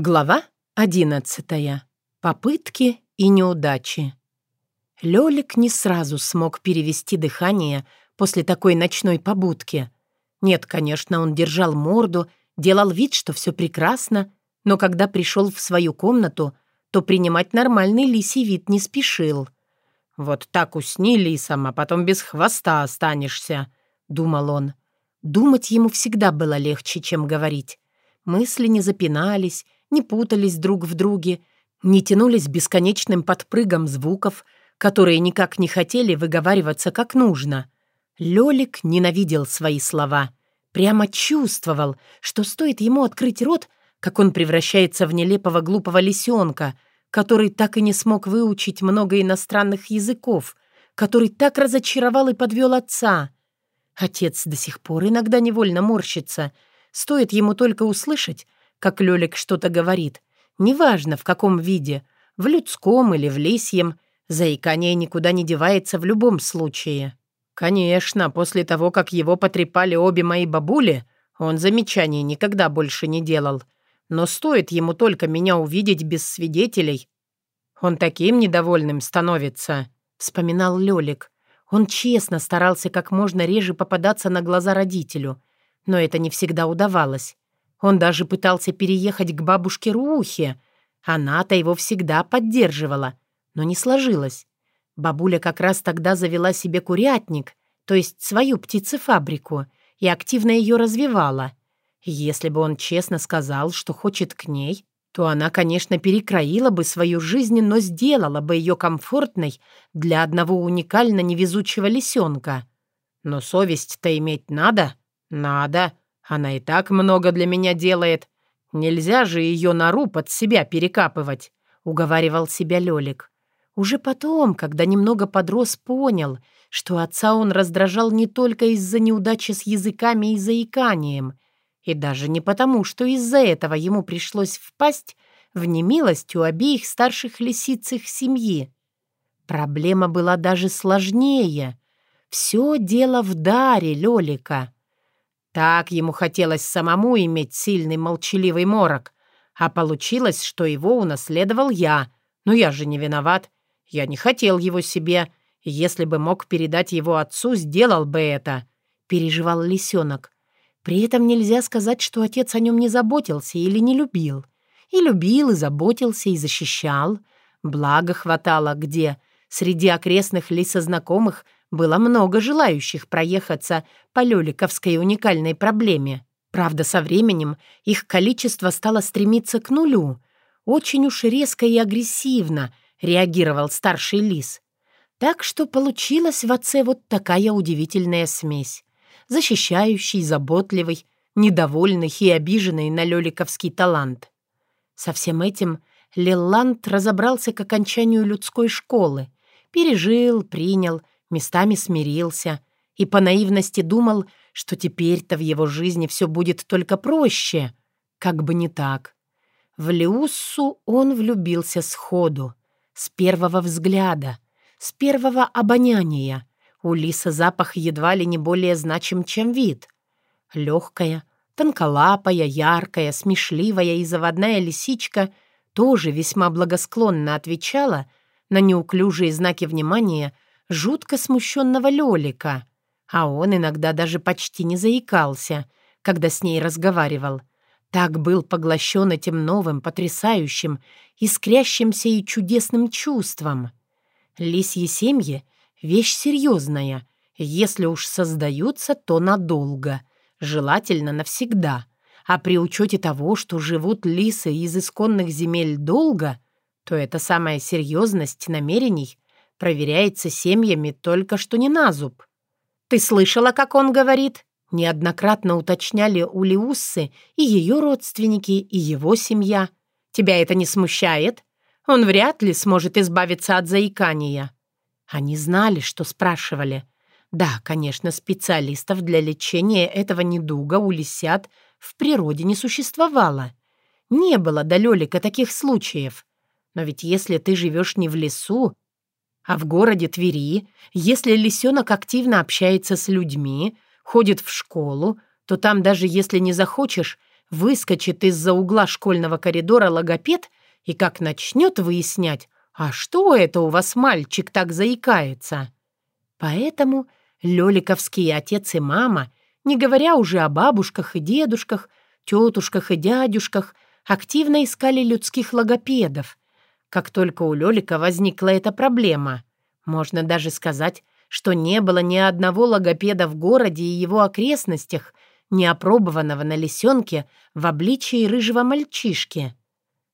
Глава одиннадцатая. Попытки и неудачи. Лёлик не сразу смог перевести дыхание после такой ночной побудки. Нет, конечно, он держал морду, делал вид, что все прекрасно, но когда пришел в свою комнату, то принимать нормальный лисий вид не спешил. «Вот так усни лисом, а потом без хвоста останешься», — думал он. Думать ему всегда было легче, чем говорить. Мысли не запинались, не путались друг в друге, не тянулись бесконечным подпрыгом звуков, которые никак не хотели выговариваться как нужно. Лёлик ненавидел свои слова. Прямо чувствовал, что стоит ему открыть рот, как он превращается в нелепого глупого лисенка, который так и не смог выучить много иностранных языков, который так разочаровал и подвел отца. Отец до сих пор иногда невольно морщится. Стоит ему только услышать, как Лёлик что-то говорит. Неважно, в каком виде, в людском или в лисьем, заикание никуда не девается в любом случае. Конечно, после того, как его потрепали обе мои бабули, он замечаний никогда больше не делал. Но стоит ему только меня увидеть без свидетелей, он таким недовольным становится, вспоминал Лёлик. Он честно старался как можно реже попадаться на глаза родителю, но это не всегда удавалось. Он даже пытался переехать к бабушке Рухе. Она-то его всегда поддерживала, но не сложилось. Бабуля как раз тогда завела себе курятник, то есть свою птицефабрику, и активно ее развивала. Если бы он честно сказал, что хочет к ней, то она, конечно, перекроила бы свою жизнь, но сделала бы ее комфортной для одного уникально невезучего лисенка. Но совесть-то иметь надо? Надо. Она и так много для меня делает. Нельзя же ее нору под себя перекапывать», — уговаривал себя Лёлик. Уже потом, когда немного подрос, понял, что отца он раздражал не только из-за неудачи с языками и заиканием, и даже не потому, что из-за этого ему пришлось впасть в немилость у обеих старших лисиц их семьи. Проблема была даже сложнее. Все дело в даре Лёлика. Так ему хотелось самому иметь сильный молчаливый морок, а получилось, что его унаследовал я. Но я же не виноват. Я не хотел его себе. Если бы мог передать его отцу, сделал бы это», — переживал лисенок. При этом нельзя сказать, что отец о нем не заботился или не любил. И любил, и заботился, и защищал. Благо хватало где. Среди окрестных лисознакомых — было много желающих проехаться по Лёликовской уникальной проблеме. Правда, со временем их количество стало стремиться к нулю. Очень уж резко и агрессивно реагировал старший лис. Так что получилась в отце вот такая удивительная смесь. Защищающий, заботливый, недовольный и обиженный на лёликовский талант. Со всем этим Лиланд разобрался к окончанию людской школы. Пережил, принял — местами смирился и по наивности думал, что теперь-то в его жизни все будет только проще. Как бы не так. В Леуссу он влюбился сходу, с первого взгляда, с первого обоняния. У Лиса запах едва ли не более значим, чем вид. Легкая, тонколапая, яркая, смешливая и заводная лисичка тоже весьма благосклонно отвечала на неуклюжие знаки внимания — жутко смущенного Лёлика, а он иногда даже почти не заикался, когда с ней разговаривал. Так был поглощен этим новым, потрясающим, искрящимся и чудесным чувством. Лисьи семьи — вещь серьезная. Если уж создаются, то надолго, желательно навсегда. А при учете того, что живут лисы из исконных земель долго, то эта самая серьезность намерений проверяется семьями только что не на зуб. «Ты слышала, как он говорит?» Неоднократно уточняли у Лиуссы и ее родственники, и его семья. «Тебя это не смущает? Он вряд ли сможет избавиться от заикания». Они знали, что спрашивали. Да, конечно, специалистов для лечения этого недуга у лисят в природе не существовало. Не было до Лёлика таких случаев. Но ведь если ты живешь не в лесу, а в городе Твери, если лисенок активно общается с людьми, ходит в школу, то там даже если не захочешь, выскочит из-за угла школьного коридора логопед и как начнет выяснять, а что это у вас мальчик так заикается? Поэтому лёликовские отец и мама, не говоря уже о бабушках и дедушках, тетушках и дядюшках, активно искали людских логопедов. Как только у Лёлика возникла эта проблема, можно даже сказать, что не было ни одного логопеда в городе и его окрестностях, не опробованного на лисенке в обличии рыжего мальчишки.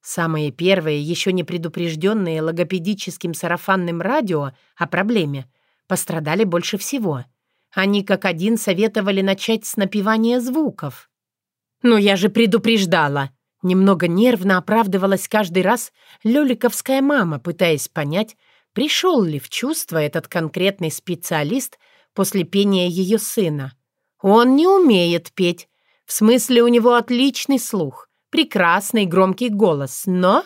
Самые первые, еще не предупрежденные логопедическим сарафанным радио о проблеме, пострадали больше всего. Они как один советовали начать с напевания звуков. «Ну я же предупреждала!» Немного нервно оправдывалась каждый раз Лёликовская мама, пытаясь понять, пришел ли в чувство этот конкретный специалист после пения ее сына. Он не умеет петь. В смысле, у него отличный слух, прекрасный громкий голос, но...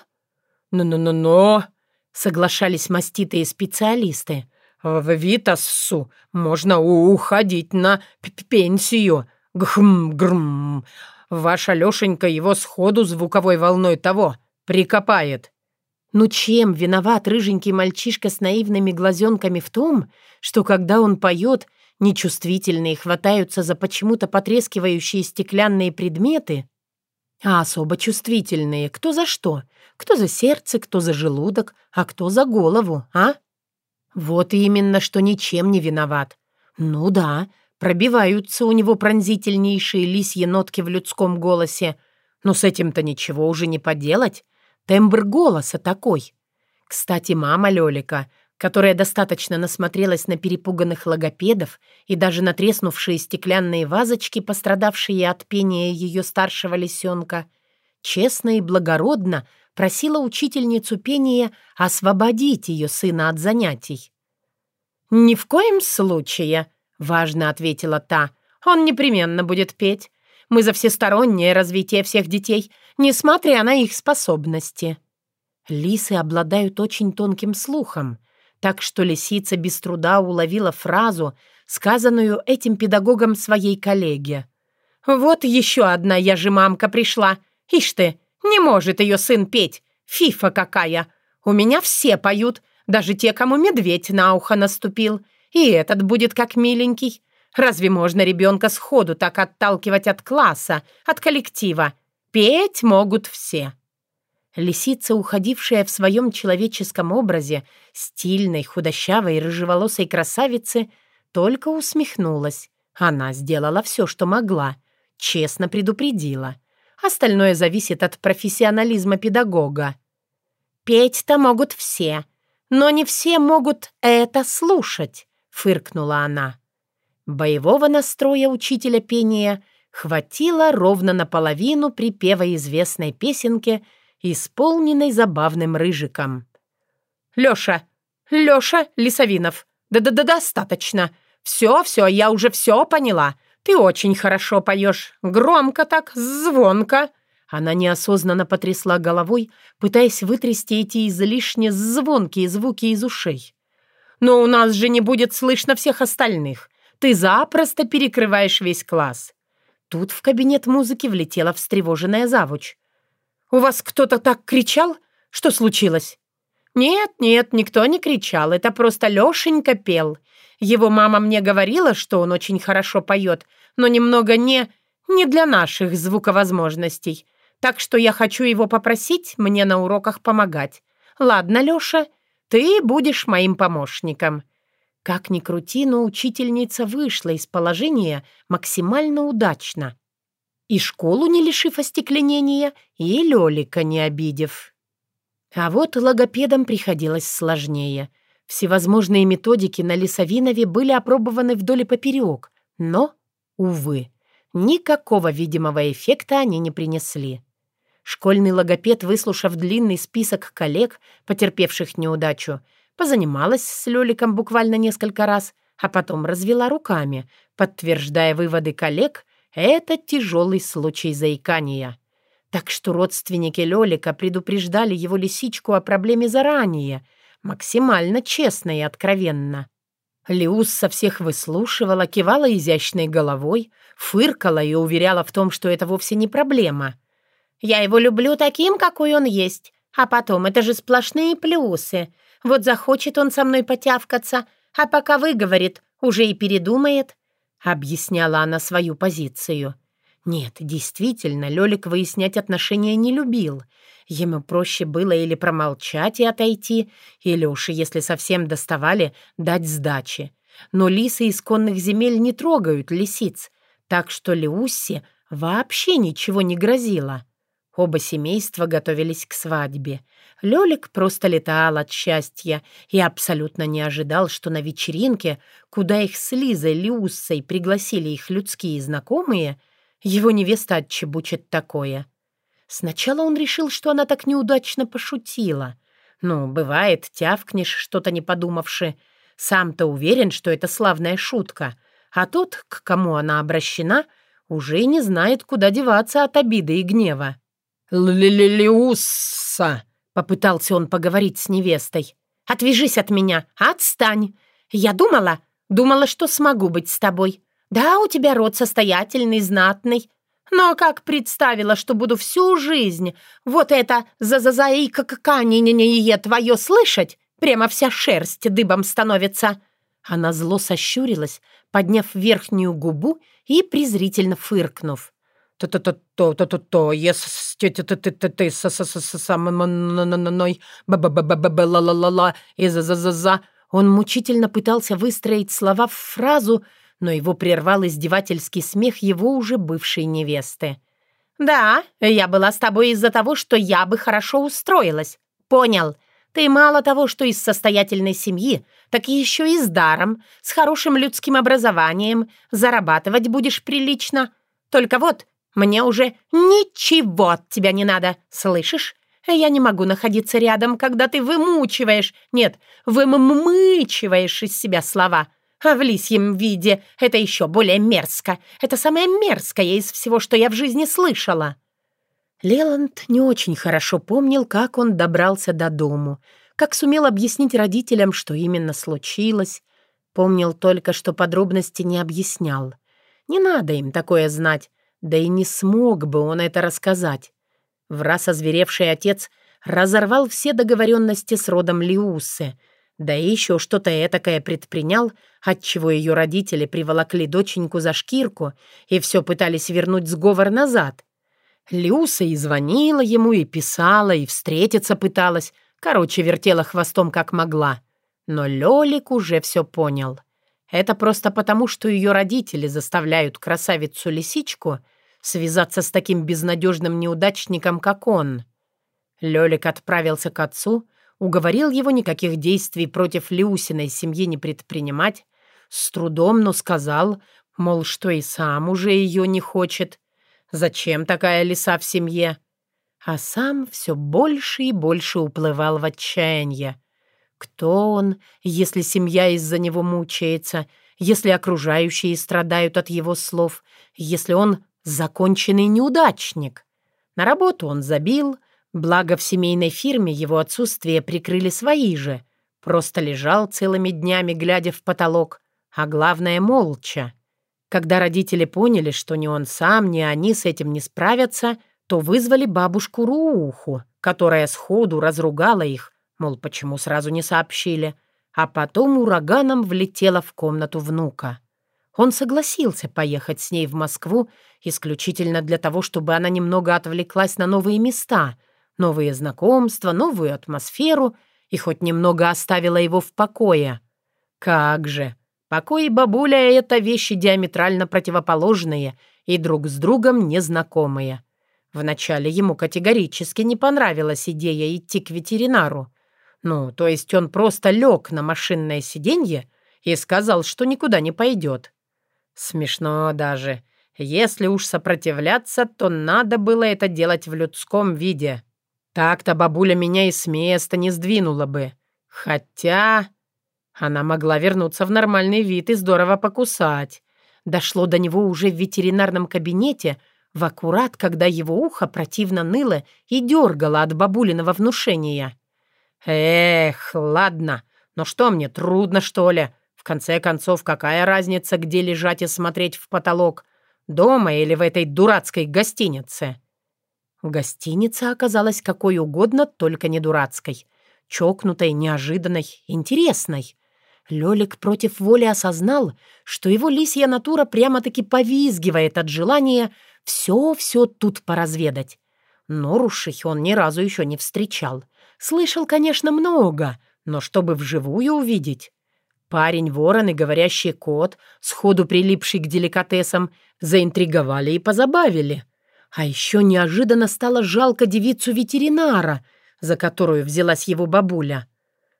«Но-но-но-но!» — соглашались маститые специалисты. «В Витассу можно уходить на пенсию. Гхм-грм. Ваша Лешенька его сходу звуковой волной того прикопает». Ну чем виноват рыженький мальчишка с наивными глазенками в том, что когда он поет, нечувствительные хватаются за почему-то потрескивающие стеклянные предметы, а особо чувствительные кто за что? Кто за сердце, кто за желудок, а кто за голову, а? Вот именно, что ничем не виноват. Ну да, пробиваются у него пронзительнейшие лисьи нотки в людском голосе, но с этим-то ничего уже не поделать. Тембр голоса такой. Кстати, мама Лёлика, которая достаточно насмотрелась на перепуганных логопедов и даже на треснувшие стеклянные вазочки, пострадавшие от пения ее старшего лисенка, честно и благородно просила учительницу пения освободить ее сына от занятий. «Ни в коем случае», — важно ответила та, — «он непременно будет петь. Мы за всестороннее развитие всех детей, несмотря на их способности. Лисы обладают очень тонким слухом, так что лисица без труда уловила фразу, сказанную этим педагогом своей коллеге. «Вот еще одна я же мамка пришла. Ишь ты, не может ее сын петь. Фифа какая! У меня все поют, даже те, кому медведь на ухо наступил. И этот будет как миленький. Разве можно ребенка сходу так отталкивать от класса, от коллектива? Петь могут все. Лисица, уходившая в своем человеческом образе, стильной, худощавой, рыжеволосой красавицы, только усмехнулась. Она сделала все, что могла, честно предупредила. Остальное зависит от профессионализма педагога. «Петь-то могут все, но не все могут это слушать», — фыркнула она. Боевого настроя учителя пения хватило ровно наполовину припева известной песенки, исполненной забавным рыжиком. «Лёша! Лёша Лисовинов! Да-да-да, достаточно! Все-все, я уже все поняла! Ты очень хорошо поешь! Громко так, звонко!» Она неосознанно потрясла головой, пытаясь вытрясти эти излишне звонкие звуки из ушей. «Но у нас же не будет слышно всех остальных. Ты запросто перекрываешь весь класс». Тут в кабинет музыки влетела встревоженная завуч. «У вас кто-то так кричал? Что случилось?» «Нет, нет, никто не кричал. Это просто Лешенька пел. Его мама мне говорила, что он очень хорошо поет, но немного не... не для наших звуковозможностей. Так что я хочу его попросить мне на уроках помогать. Ладно, Леша, ты будешь моим помощником. Как ни крути, но учительница вышла из положения максимально удачно. И школу не лишив остекленения, и Лёлика не обидев. А вот логопедам приходилось сложнее. Всевозможные методики на Лисовинове были опробованы вдоль и поперек, но, увы, никакого видимого эффекта они не принесли. Школьный логопед, выслушав длинный список коллег, потерпевших неудачу, позанималась с Лёликом буквально несколько раз, а потом развела руками, подтверждая выводы коллег, это тяжелый случай заикания. Так что родственники Лёлика предупреждали его лисичку о проблеме заранее, максимально честно и откровенно. Лиус со всех выслушивала, кивала изящной головой, фыркала и уверяла в том, что это вовсе не проблема. «Я его люблю таким, какой он есть. А потом, это же сплошные плюсы. Вот захочет он со мной потявкаться, а пока выговорит, уже и передумает», — объясняла она свою позицию. Нет, действительно, Лёлик выяснять отношения не любил. Ему проще было или промолчать и отойти, или уж, если совсем доставали, дать сдачи. Но лисы исконных земель не трогают лисиц, так что Леуссе вообще ничего не грозило. Оба семейства готовились к свадьбе. Лёлик просто летал от счастья и абсолютно не ожидал, что на вечеринке, куда их с Лизой Лиуссой пригласили их людские знакомые, его невеста отчебучит такое. Сначала он решил, что она так неудачно пошутила. Ну, бывает, тявкнешь, что-то не подумавши. Сам-то уверен, что это славная шутка. А тот, к кому она обращена, уже не знает, куда деваться от обиды и гнева. «Лилиусса!» — попытался он поговорить с невестой. «Отвяжись от меня! Отстань! Я думала, думала, что смогу быть с тобой. Да, у тебя род состоятельный, знатный. Но как представила, что буду всю жизнь вот это за-за-за и какаканье твое слышать, прямо вся шерсть дыбом становится!» Она зло сощурилась, подняв верхнюю губу и презрительно фыркнув. «То-то-то-то-то-то, если ты со мной ба-ба-ба-ба-ба-ла-ла-ла-ла и за-за-за-за...» Он мучительно пытался выстроить слова в фразу, но его прервал издевательский смех его уже бывшей невесты. «Да, я была с тобой из-за того, что я бы хорошо устроилась. Понял. Ты мало того, что из состоятельной семьи, так еще и с даром, с хорошим людским образованием, зарабатывать будешь прилично. Только вот мне уже ничего от тебя не надо, слышишь? Я не могу находиться рядом, когда ты вымучиваешь, нет, вымычиваешь из себя слова. А в лисьем виде это еще более мерзко. Это самое мерзкое из всего, что я в жизни слышала». Леланд не очень хорошо помнил, как он добрался до дому, как сумел объяснить родителям, что именно случилось. Помнил только, что подробности не объяснял. Не надо им такое знать. Да и не смог бы он это рассказать. В раз озверевший отец разорвал все договоренности с родом Лиусы, да и еще что-то этакое предпринял, отчего ее родители приволокли доченьку за шкирку и все пытались вернуть сговор назад. Лиуса и звонила ему, и писала, и встретиться пыталась, короче, вертела хвостом как могла. Но Лёлик уже все понял. Это просто потому, что ее родители заставляют красавицу-лисичку связаться с таким безнадежным неудачником, как он. Лёлик отправился к отцу, уговорил его никаких действий против Люсиной семьи не предпринимать, с трудом, но сказал, мол, что и сам уже ее не хочет. Зачем такая лиса в семье? А сам все больше и больше уплывал в отчаяние. Кто он, если семья из-за него мучается, если окружающие страдают от его слов, если он законченный неудачник? На работу он забил, благо в семейной фирме его отсутствие прикрыли свои же. Просто лежал целыми днями, глядя в потолок, а главное — молча. Когда родители поняли, что ни он сам, ни они с этим не справятся, то вызвали бабушку Рууху, которая сходу разругала их, Мол, почему сразу не сообщили? А потом ураганом влетела в комнату внука. Он согласился поехать с ней в Москву исключительно для того, чтобы она немного отвлеклась на новые места, новые знакомства, новую атмосферу и хоть немного оставила его в покое. Как же! Покой и бабуля — это вещи диаметрально противоположные и друг с другом незнакомые. Вначале ему категорически не понравилась идея идти к ветеринару, ну, то есть он просто лег на машинное сиденье и сказал, что никуда не пойдет. Смешно даже. Если уж сопротивляться, то надо было это делать в людском виде. Так-то бабуля меня и с места не сдвинула бы. Хотя... Она могла вернуться в нормальный вид и здорово покусать. Дошло до него уже в ветеринарном кабинете, в аккурат, когда его ухо противно ныло и дергало от бабулиного внушения. «Эх, ладно. Но что мне, трудно, что ли? В конце концов, какая разница, где лежать и смотреть в потолок? Дома или в этой дурацкой гостинице?» Гостиница оказалась какой угодно, только не дурацкой. Чокнутой, неожиданной, интересной. Лёлик против воли осознал, что его лисья натура прямо-таки повизгивает от желания все-все тут поразведать. Норушей он ни разу еще не встречал. Слышал, конечно, много, но чтобы вживую увидеть... Парень-ворон и говорящий кот, сходу прилипший к деликатесам, заинтриговали и позабавили. А еще неожиданно стало жалко девицу-ветеринара, за которую взялась его бабуля.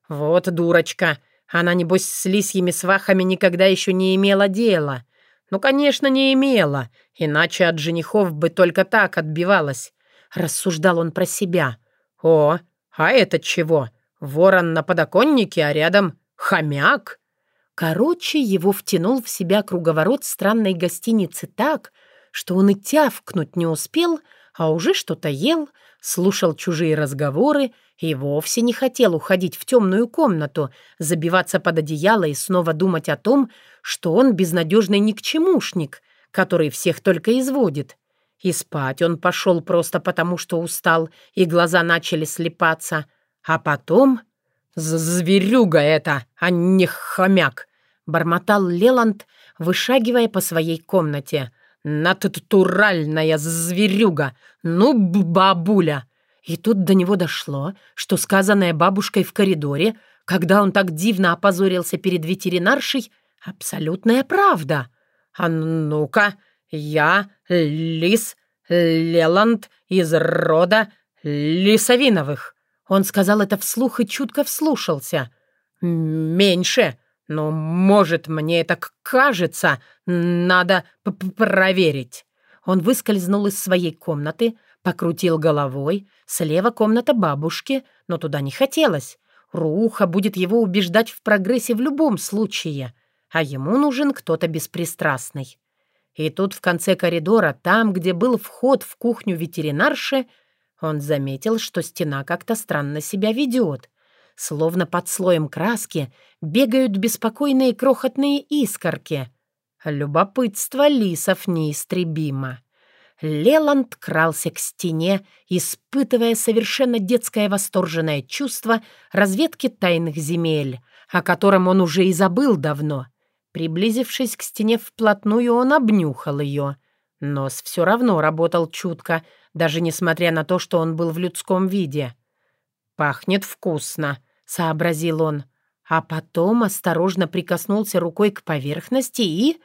Вот дурочка, она, небось, с лисьими свахами никогда еще не имела дела. Ну, конечно, не имела, иначе от женихов бы только так отбивалась. Рассуждал он про себя. О, а это чего? Ворон на подоконнике, а рядом хомяк? Короче, его втянул в себя круговорот странной гостиницы так, что он и тявкнуть не успел, а уже что-то ел, слушал чужие разговоры и вовсе не хотел уходить в темную комнату, забиваться под одеяло и снова думать о том, что он безнадежный никчемушник, который всех только изводит. И спать он пошел просто потому, что устал, и глаза начали слепаться. А потом... «Зверюга это, а не хомяк!» — бормотал Леланд, вышагивая по своей комнате. «Натуральная зверюга! Ну, бабуля!» И тут до него дошло, что сказанное бабушкой в коридоре, когда он так дивно опозорился перед ветеринаршей, абсолютная правда. «А ну-ка, я лис Леланд из рода Лисовиновых!» Он сказал это вслух и чутко вслушался. «Меньше!» «Ну, может, мне это кажется, надо проверить». Он выскользнул из своей комнаты, покрутил головой. Слева комната бабушки, но туда не хотелось. Руха будет его убеждать в прогрессе в любом случае, а ему нужен кто-то беспристрастный. И тут в конце коридора, там, где был вход в кухню ветеринарши, он заметил, что стена как-то странно себя ведет. Словно под слоем краски бегают беспокойные крохотные искорки. Любопытство лисов неистребимо. Леланд крался к стене, испытывая совершенно детское восторженное чувство разведки тайных земель, о котором он уже и забыл давно. Приблизившись к стене вплотную, он обнюхал ее. Нос все равно работал чутко, даже несмотря на то, что он был в людском виде. «Пахнет вкусно», сообразил он, а потом осторожно прикоснулся рукой к поверхности и...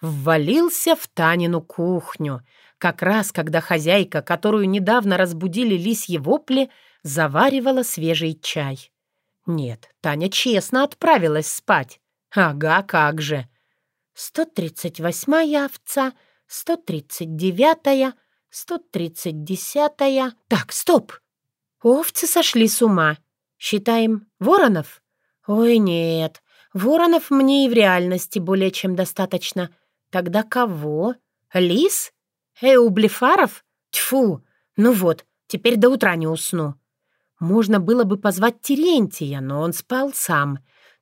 ввалился в Танину кухню, как раз когда хозяйка, которую недавно разбудили лисьи вопли, заваривала свежий чай. Нет, Таня честно отправилась спать. Ага, как же. Сто тридцать восьмая овца, сто тридцать девятая, сто тридцать десятая. Так, стоп! Овцы сошли с ума. Считаем воронов? Ой, нет. Воронов мне и в реальности более чем достаточно. Тогда кого? Лис? Эублифаров? Тьфу! Ну вот, теперь до утра не усну. Можно было бы позвать Терентия, но он спал сам.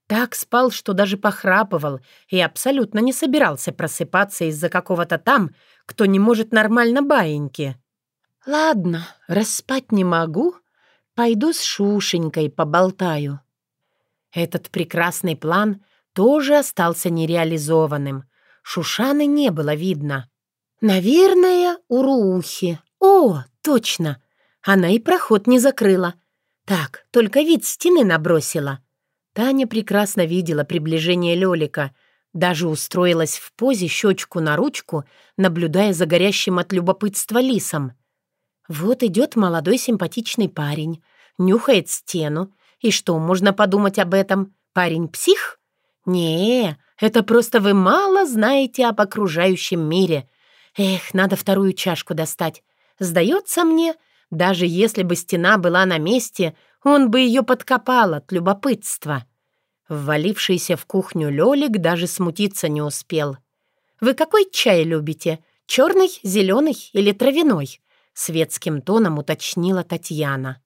Так спал, что даже похрапывал и абсолютно не собирался просыпаться из-за какого-то там, кто не может нормально баиньки. Ладно, распать не могу, Пойду с Шушенькой поболтаю». Этот прекрасный план тоже остался нереализованным. Шушаны не было видно. «Наверное, у Рухи. О, точно! Она и проход не закрыла. Так, только вид стены набросила». Таня прекрасно видела приближение Лёлика, даже устроилась в позе щечку на ручку, наблюдая за горящим от любопытства лисом. Вот идет молодой симпатичный парень, нюхает стену. И что, можно подумать об этом? Парень псих? Не, это просто вы мало знаете об окружающем мире. Эх, надо вторую чашку достать. Сдается мне, даже если бы стена была на месте, он бы ее подкопал от любопытства. Ввалившийся в кухню Лёлик даже смутиться не успел. «Вы какой чай любите? Черный, зеленый или травяной?» Светским тоном уточнила Татьяна.